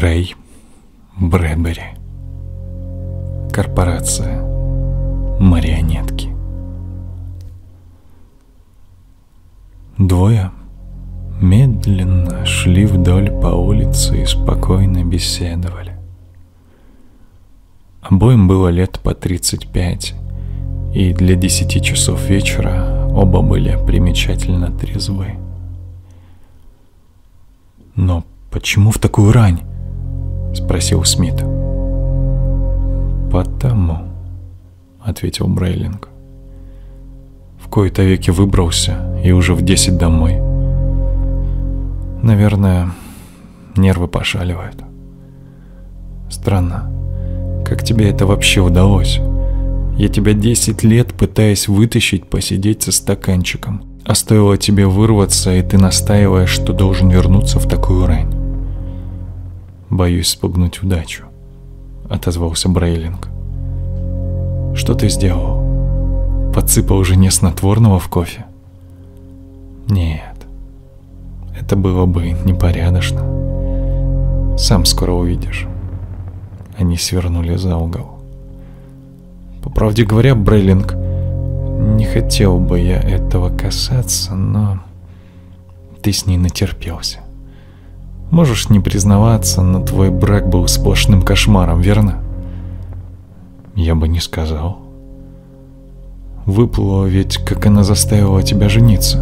Рэй Брэдбери. Корпорация марионетки. Двое медленно шли вдоль по улице и спокойно беседовали. Обоим было лет по 35, и для десяти часов вечера оба были примечательно трезвы. «Но почему в такую рань?» — спросил Смит. «Потому», — ответил Брейлинг. «В кои-то веки выбрался и уже в десять домой. Наверное, нервы пошаливают. Странно, как тебе это вообще удалось? Я тебя десять лет пытаясь вытащить посидеть со стаканчиком, а стоило тебе вырваться, и ты настаиваешь, что должен вернуться в такую рань. Боюсь спугнуть удачу, отозвался Брейлинг. Что ты сделал? Подсыпал жене снотворного в кофе? Нет, это было бы непорядочно. Сам скоро увидишь. Они свернули за угол. По правде говоря, Брейлинг, не хотел бы я этого касаться, но ты с ней натерпелся. Можешь не признаваться, но твой брак был сплошным кошмаром, верно? Я бы не сказал. Выплыло ведь, как она заставила тебя жениться.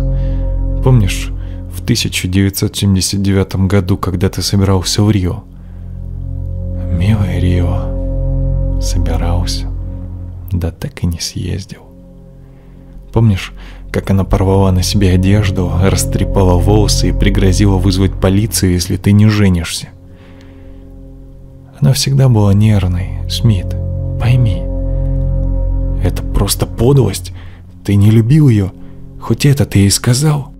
Помнишь, в 1979 году, когда ты собирался в Рио? Милый Рио, собирался, да так и не съездил. Помнишь, как она порвала на себе одежду, растрепала волосы и пригрозила вызвать полицию, если ты не женишься? Она всегда была нервной, Смит, пойми. Это просто подлость. Ты не любил ее, хоть это ты и сказал.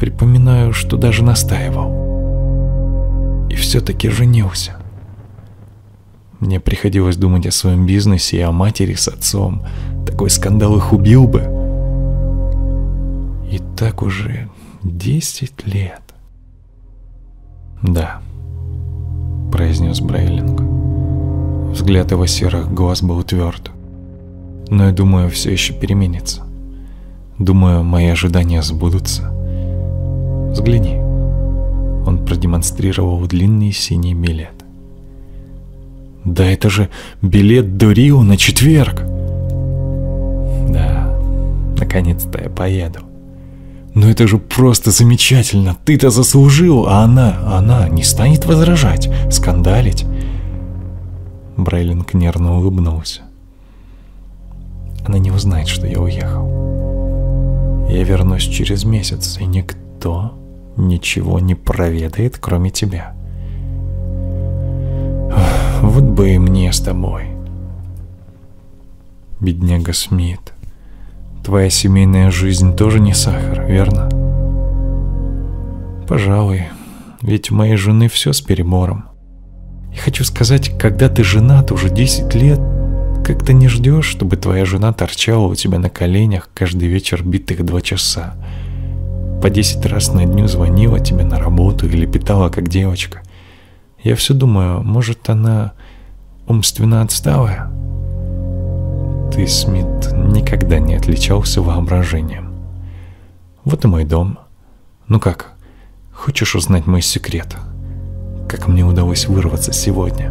Припоминаю, что даже настаивал. И все-таки женился. Мне приходилось думать о своем бизнесе и о матери с отцом. Такой скандал их убил бы. И так уже десять лет. Да, произнес Брейлинг. Взгляд его серых глаз был тверд. Но я думаю, все еще переменится. Думаю, мои ожидания сбудутся. Взгляни. Он продемонстрировал длинный синий билет. Да это же билет до Рио на четверг. Да, наконец-то я поеду. Но это же просто замечательно. Ты-то заслужил, а она, она не станет возражать, скандалить. Брайлинг нервно улыбнулся. Она не узнает, что я уехал. Я вернусь через месяц, и никто ничего не проведает, кроме тебя. Бы и мне с тобой. Бедняга Смит. Твоя семейная жизнь тоже не сахар, верно? Пожалуй, ведь у моей жены все с перебором. И хочу сказать, когда ты женат уже 10 лет, как ты не ждешь, чтобы твоя жена торчала у тебя на коленях каждый вечер битых два часа. По 10 раз на дню звонила тебе на работу или питала как девочка. Я все думаю, может она умственно отсталая? Ты, Смит, никогда не отличался воображением. Вот и мой дом. Ну как, хочешь узнать мой секрет? Как мне удалось вырваться сегодня?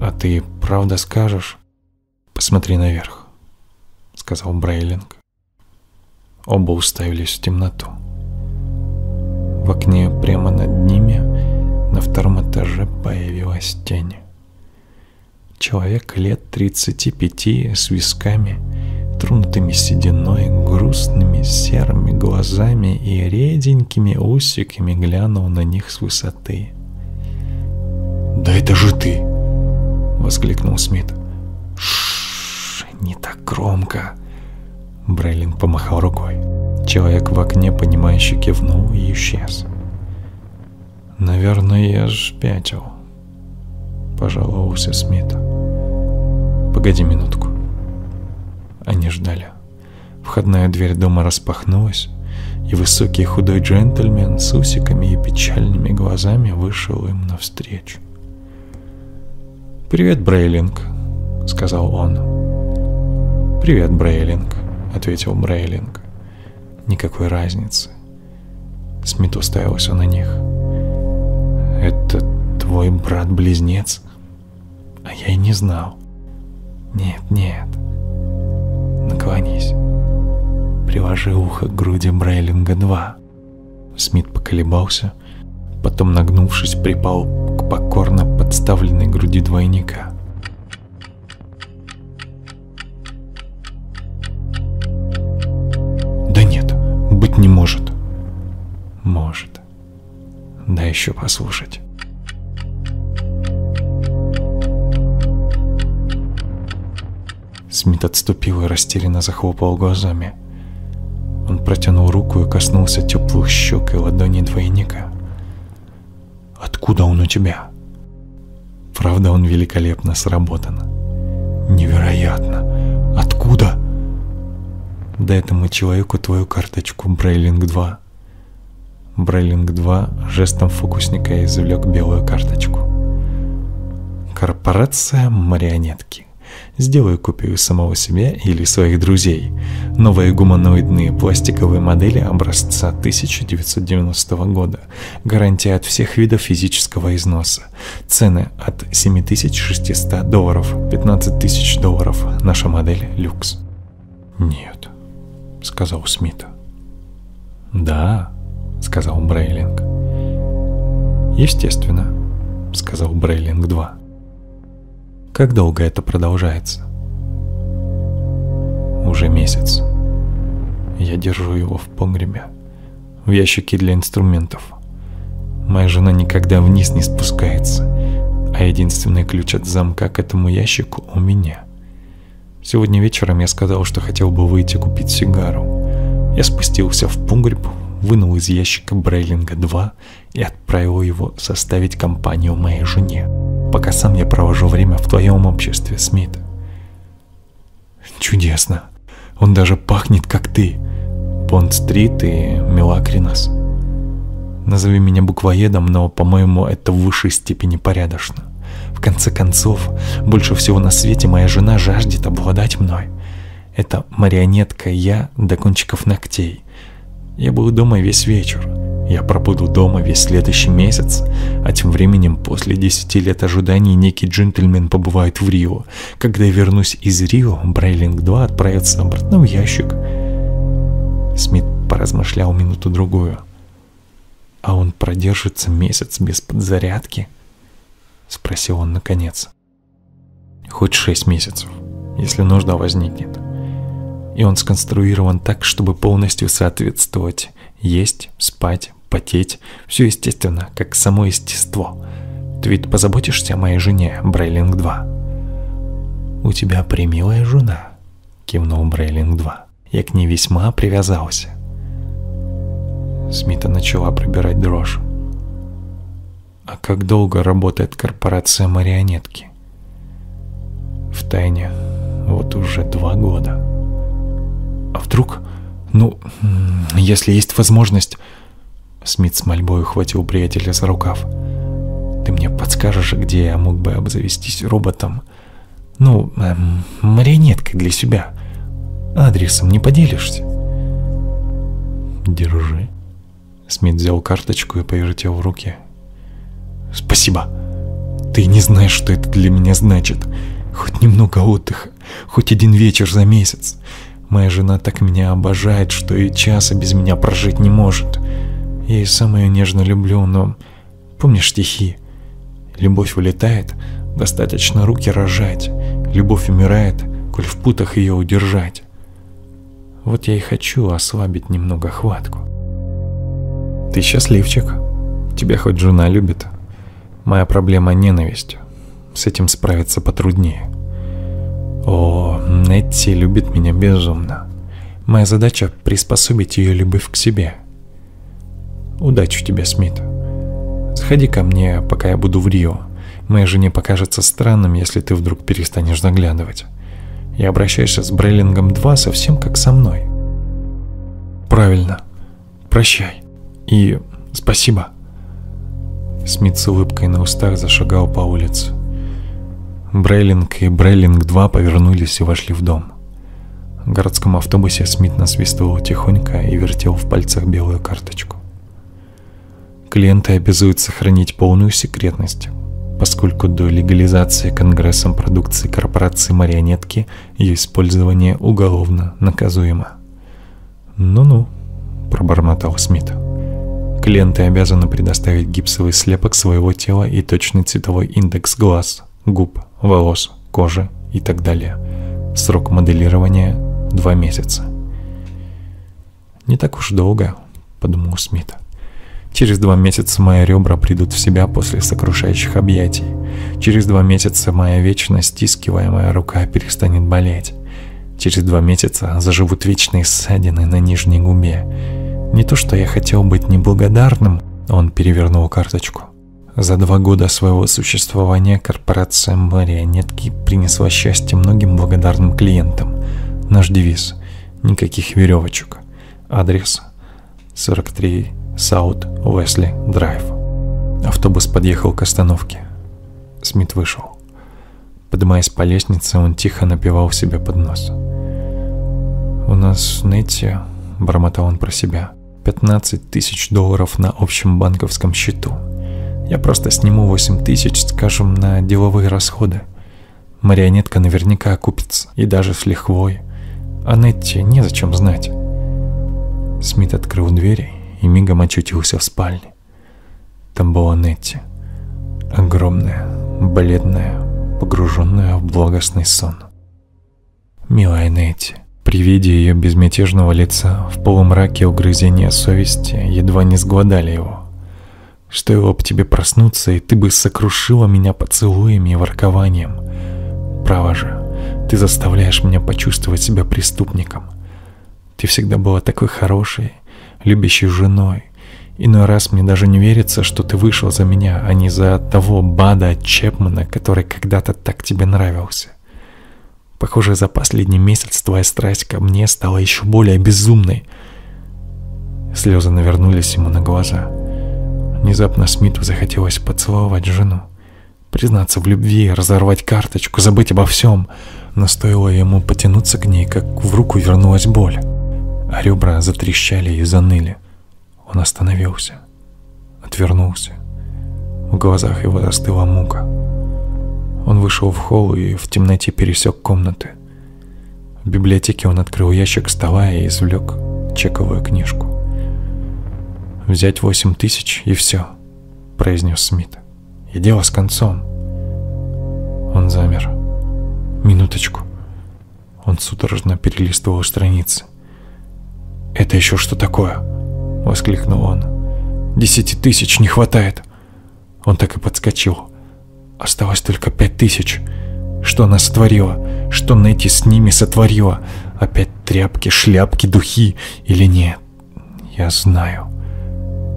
А ты правда скажешь? Посмотри наверх, сказал Брейлинг. Оба уставились в темноту. В окне прямо над ними на втором этаже появилась тень. Человек лет 35 с висками, тронутыми сединой, грустными серыми глазами и реденькими усиками глянул на них с высоты. «Да это же ты!» — воскликнул Смит. «Шшш, не так громко!» Брейлин помахал рукой. Человек в окне, понимающе кивнул и исчез. «Наверное, я спятил», — пожаловался Смит. Погоди минутку. Они ждали. Входная дверь дома распахнулась, и высокий худой джентльмен с усиками и печальными глазами вышел им навстречу. «Привет, Брейлинг», — сказал он. «Привет, Брейлинг», — ответил Брейлинг. «Никакой разницы». Смит уставился на них. «Это твой брат-близнец?» А я и не знал. «Нет, нет. Наклонись. Приложи ухо к груди Брейлинга-2». Смит поколебался, потом, нагнувшись, припал к покорно подставленной груди двойника. «Да нет, быть не может». «Может. Да еще послушать». Смит отступил и растерянно захлопал глазами. Он протянул руку и коснулся теплых щек и ладони двойника. «Откуда он у тебя?» Правда, он великолепно сработан. «Невероятно! Откуда?» «Дай этому человеку твою карточку Брейлинг 2». Брейлинг 2 жестом фокусника извлек белую карточку. Корпорация марионетки. Сделаю копию самого себя или своих друзей. Новые гуманоидные пластиковые модели образца 1990 года. Гарантия от всех видов физического износа. Цены от 7600 долларов, 15 тысяч долларов. Наша модель люкс. Нет, сказал Смит. Да, сказал Брейлинг. Естественно, сказал Брейлинг 2. Как долго это продолжается? Уже месяц. Я держу его в погребе, в ящике для инструментов. Моя жена никогда вниз не спускается, а единственный ключ от замка к этому ящику у меня. Сегодня вечером я сказал, что хотел бы выйти купить сигару. Я спустился в погреб, вынул из ящика Брейлинга 2 и отправил его составить компанию моей жене пока сам я провожу время в твоем обществе, Смит. Чудесно. Он даже пахнет, как ты. Бонд-стрит и Мелакринос. Назови меня буквоедом, но, по-моему, это в высшей степени порядочно. В конце концов, больше всего на свете моя жена жаждет обладать мной. Это марионетка я до кончиков ногтей. Я был дома весь вечер. Я пробуду дома весь следующий месяц, а тем временем после 10 лет ожиданий некий джентльмен побывает в Рио. Когда я вернусь из Рио, Брейлинг 2 отправится обратно в ящик. Смит поразмышлял минуту-другую. «А он продержится месяц без подзарядки?» — спросил он наконец. «Хоть шесть месяцев, если нужда возникнет. И он сконструирован так, чтобы полностью соответствовать есть, спать, потеть, все естественно, как само естество. Ты ведь позаботишься о моей жене, Брейлинг-2? У тебя примилая жена, кивнул Брейлинг-2. Я к ней весьма привязался. Смита начала пробирать дрожь. А как долго работает корпорация марионетки? В тайне вот уже два года. А вдруг, ну, если есть возможность, Смит с мольбой ухватил приятеля за рукав. «Ты мне подскажешь, где я мог бы обзавестись роботом? Ну, эм, марионеткой для себя. Адресом не поделишься?» «Держи». Смит взял карточку и повертел в руке. «Спасибо. Ты не знаешь, что это для меня значит. Хоть немного отдыха, хоть один вечер за месяц. Моя жена так меня обожает, что и часа без меня прожить не может. Я и сам нежно люблю, но... Помнишь стихи? Любовь улетает, достаточно руки рожать. Любовь умирает, коль в путах ее удержать. Вот я и хочу ослабить немного хватку. Ты счастливчик. Тебя хоть жена любит. Моя проблема ненависть. С этим справиться потруднее. О, Нетти любит меня безумно. Моя задача приспособить ее любовь к себе – Удачи тебе, Смит. Сходи ко мне, пока я буду в Рио. Моей жене покажется странным, если ты вдруг перестанешь заглядывать. И обращаешься с Брейлингом 2 совсем как со мной. Правильно. прощай. И спасибо. Смит с улыбкой на устах зашагал по улице. Брейлинг и Брейлинг-2 повернулись и вошли в дом. В городском автобусе Смит насвистывал тихонько и вертел в пальцах белую карточку. Клиенты обязуют сохранить полную секретность, поскольку до легализации Конгрессом продукции корпорации марионетки ее использование уголовно наказуемо. «Ну-ну», — пробормотал Смит. Клиенты обязаны предоставить гипсовый слепок своего тела и точный цветовой индекс глаз, губ, волос, кожи и так далее. Срок моделирования – два месяца. «Не так уж долго», — подумал Смит. Через два месяца мои ребра придут в себя после сокрушающих объятий. Через два месяца моя вечно стискиваемая рука перестанет болеть. Через два месяца заживут вечные ссадины на нижней губе. Не то, что я хотел быть неблагодарным, он перевернул карточку. За два года своего существования корпорация марионетки принесла счастье многим благодарным клиентам. Наш девиз – никаких веревочек. Адрес 43 Саут Уэсли Драйв. Автобус подъехал к остановке. Смит вышел. Поднимаясь по лестнице, он тихо напевал себе под нос. «У нас, Нетти», — бормотал он про себя, — «15 тысяч долларов на общем банковском счету. Я просто сниму 8 тысяч, скажем, на деловые расходы. Марионетка наверняка окупится, и даже с лихвой. А Нетти незачем знать». Смит открыл двери и мигом очутился в спальне. Там была Нетти. Огромная, бледная, погруженная в благостный сон. Милая Нетти. При виде ее безмятежного лица в полумраке угрызения совести едва не сгладали его. Стоило бы тебе проснуться, и ты бы сокрушила меня поцелуями и воркованием. Право же, ты заставляешь меня почувствовать себя преступником. Ты всегда была такой хорошей, любящей женой. Иной раз мне даже не верится, что ты вышел за меня, а не за того Бада Чепмана, который когда-то так тебе нравился. Похоже, за последний месяц твоя страсть ко мне стала еще более безумной. Слезы навернулись ему на глаза. Внезапно Смиту захотелось поцеловать жену. Признаться в любви, разорвать карточку, забыть обо всем. Но стоило ему потянуться к ней, как в руку вернулась боль а ребра затрещали и заныли. Он остановился, отвернулся. В глазах его застыла мука. Он вышел в холл и в темноте пересек комнаты. В библиотеке он открыл ящик стола и извлек чековую книжку. «Взять восемь тысяч и все», — произнес Смит. «И дело с концом». Он замер. Минуточку. Он судорожно перелистывал страницы. «Это еще что такое?» — воскликнул он. «Десяти тысяч не хватает!» Он так и подскочил. Осталось только пять тысяч. Что она сотворила? Что Нэти с ними сотворила? Опять тряпки, шляпки, духи или нет? Я знаю.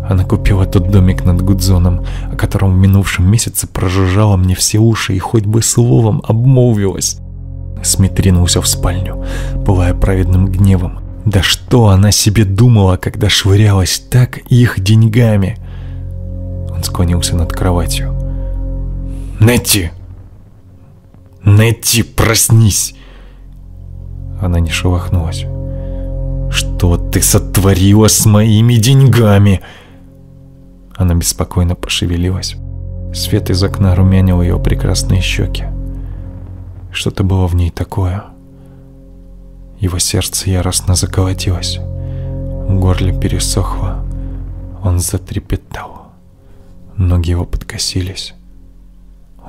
Она купила тот домик над Гудзоном, о котором в минувшем месяце прожужжала мне все уши и хоть бы словом обмолвилась. Смит ринулся в спальню, пылая праведным гневом. Да что она себе думала, когда швырялась так их деньгами? Он склонился над кроватью. «Нетти! Нетти, проснись!» Она не шелохнулась. «Что ты сотворила с моими деньгами?» Она беспокойно пошевелилась. Свет из окна румянил ее прекрасные щеки. Что-то было в ней такое — его сердце яростно заколотилось. Горле пересохло. Он затрепетал. Ноги его подкосились.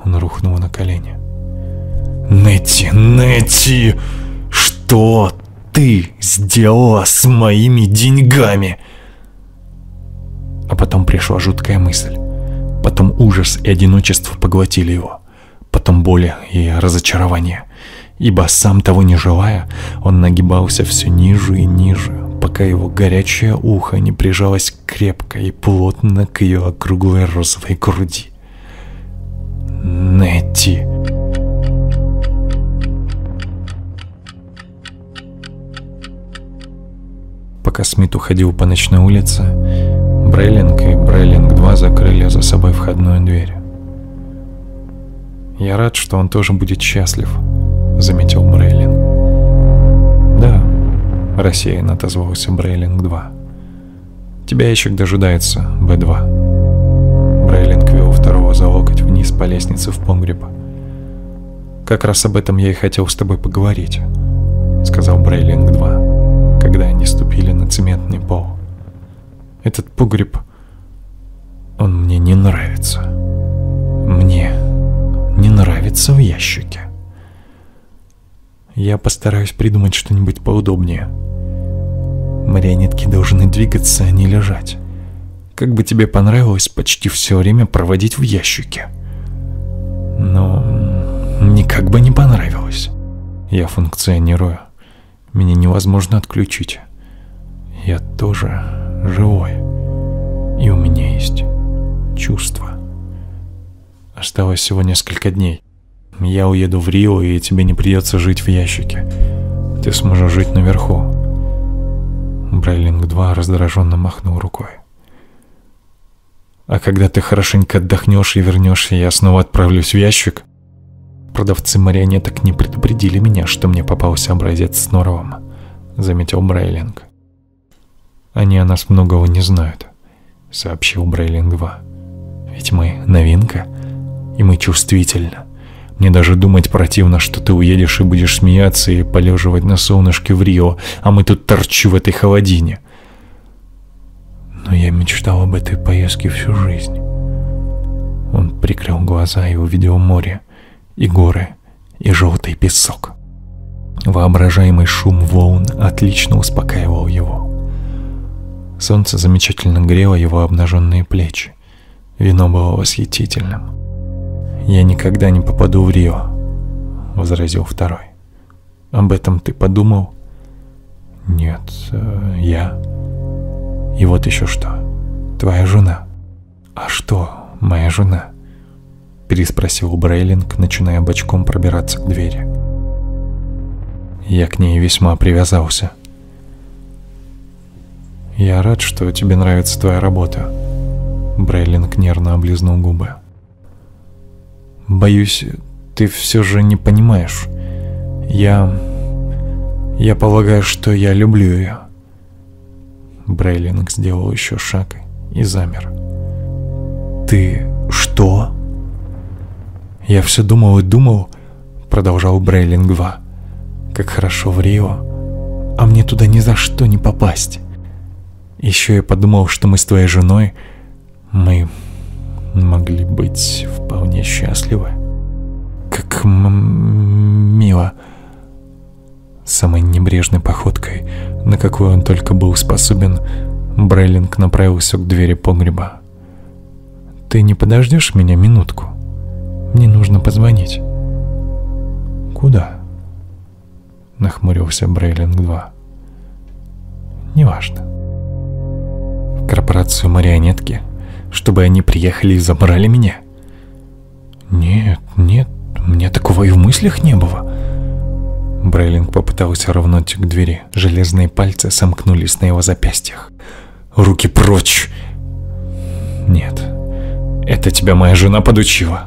Он рухнул на колени. «Нетти, Нетти! Что ты сделала с моими деньгами?» А потом пришла жуткая мысль. Потом ужас и одиночество поглотили его. Потом боль и разочарование ибо сам того не желая, он нагибался все ниже и ниже, пока его горячее ухо не прижалось крепко и плотно к ее округлой розовой груди. Нетти. Пока Смит уходил по ночной улице, Брейлинг и Брейлинг-2 закрыли за собой входную дверь. «Я рад, что он тоже будет счастлив», — заметил Брейлинг. «Да», — рассеянно отозвался Брейлинг-2. «Тебя еще дожидается, Б-2». Брейлинг вел второго за локоть вниз по лестнице в погреб. «Как раз об этом я и хотел с тобой поговорить», — сказал Брейлинг-2, когда они ступили на цементный пол. «Этот погреб, он мне не нравится. Мне не нравится в ящике. Я постараюсь придумать что-нибудь поудобнее. Марионетки должны двигаться, а не лежать. Как бы тебе понравилось почти все время проводить в ящике. Но никак бы не понравилось. Я функционирую. Меня невозможно отключить. Я тоже живой. И у меня есть чувства. Осталось всего несколько дней. Я уеду в Рио, и тебе не придется жить в ящике. Ты сможешь жить наверху. Брайлинг 2 раздраженно махнул рукой. А когда ты хорошенько отдохнешь и вернешься, я снова отправлюсь в ящик. Продавцы марионеток не предупредили меня, что мне попался образец с норовом, заметил Брайлинг. Они о нас многого не знают, сообщил Брайлинг 2. Ведь мы новинка — и мы чувствительны. Мне даже думать противно, что ты уедешь и будешь смеяться и полеживать на солнышке в Рио, а мы тут торчу в этой холодине. Но я мечтал об этой поездке всю жизнь. Он прикрыл глаза и увидел море, и горы, и желтый песок. Воображаемый шум волн отлично успокаивал его. Солнце замечательно грело его обнаженные плечи. Вино было восхитительным. «Я никогда не попаду в Рио», — возразил второй. «Об этом ты подумал?» «Нет, э, я...» «И вот еще что. Твоя жена». «А что, моя жена?» — переспросил Брейлинг, начиная бочком пробираться к двери. Я к ней весьма привязался. «Я рад, что тебе нравится твоя работа», — Брейлинг нервно облизнул губы. Боюсь, ты все же не понимаешь. Я... Я полагаю, что я люблю ее. Брейлинг сделал еще шаг и замер. Ты что? Я все думал и думал, продолжал Брейлинг 2. Как хорошо в Рио, а мне туда ни за что не попасть. Еще я подумал, что мы с твоей женой, мы могли быть вполне счастливы. Как мило. Самой небрежной походкой, на какую он только был способен, Брейлинг направился к двери погреба. «Ты не подождешь меня минутку? Мне нужно позвонить». «Куда?» — нахмурился Брейлинг-2. «Неважно». «В корпорацию марионетки?» чтобы они приехали и забрали меня? Нет, нет, мне такого и в мыслях не было. Брейлинг попытался равнуть к двери. Железные пальцы сомкнулись на его запястьях. «Руки прочь!» «Нет, это тебя моя жена подучила».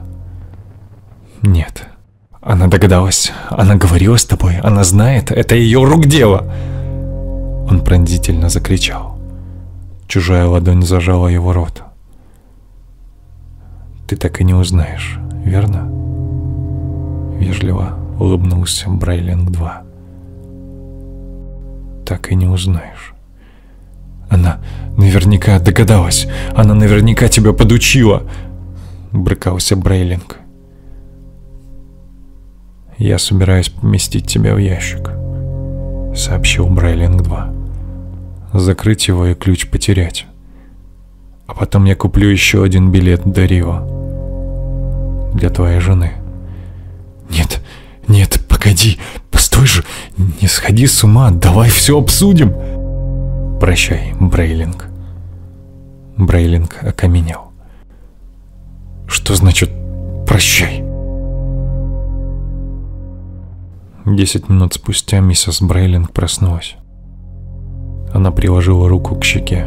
«Нет, она догадалась, она говорила с тобой, она знает, это ее рук дело!» Он пронзительно закричал. Чужая ладонь зажала его рот ты так и не узнаешь, верно?» Вежливо улыбнулся Брайлинг-2. «Так и не узнаешь». «Она наверняка догадалась, она наверняка тебя подучила!» Брыкался Брейлинг. «Я собираюсь поместить тебя в ящик», — сообщил Брейлинг-2. «Закрыть его и ключ потерять. А потом я куплю еще один билет до Рио для твоей жены. Нет, нет, погоди, постой же, не сходи с ума, давай все обсудим. Прощай, Брейлинг. Брейлинг окаменел. Что значит «прощай»? Десять минут спустя миссис Брейлинг проснулась. Она приложила руку к щеке.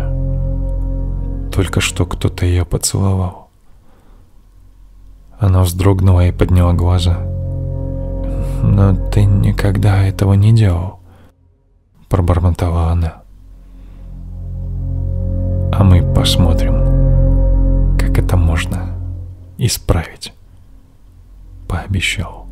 Только что кто-то ее поцеловал. Она вздрогнула и подняла глаза. «Но ты никогда этого не делал», — пробормотала она. «А мы посмотрим, как это можно исправить», — пообещал.